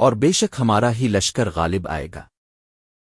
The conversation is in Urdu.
اور بے شک ہمارا ہی لشکر غالب آئے گا۔